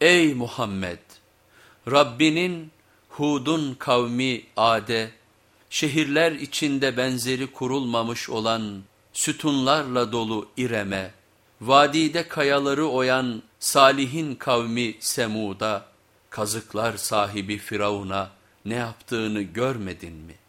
Ey Muhammed! Rabbinin Hud'un kavmi Ad'e, şehirler içinde benzeri kurulmamış olan sütunlarla dolu İrem'e, vadide kayaları oyan Salih'in kavmi Semud'a, kazıklar sahibi Firavun'a ne yaptığını görmedin mi?''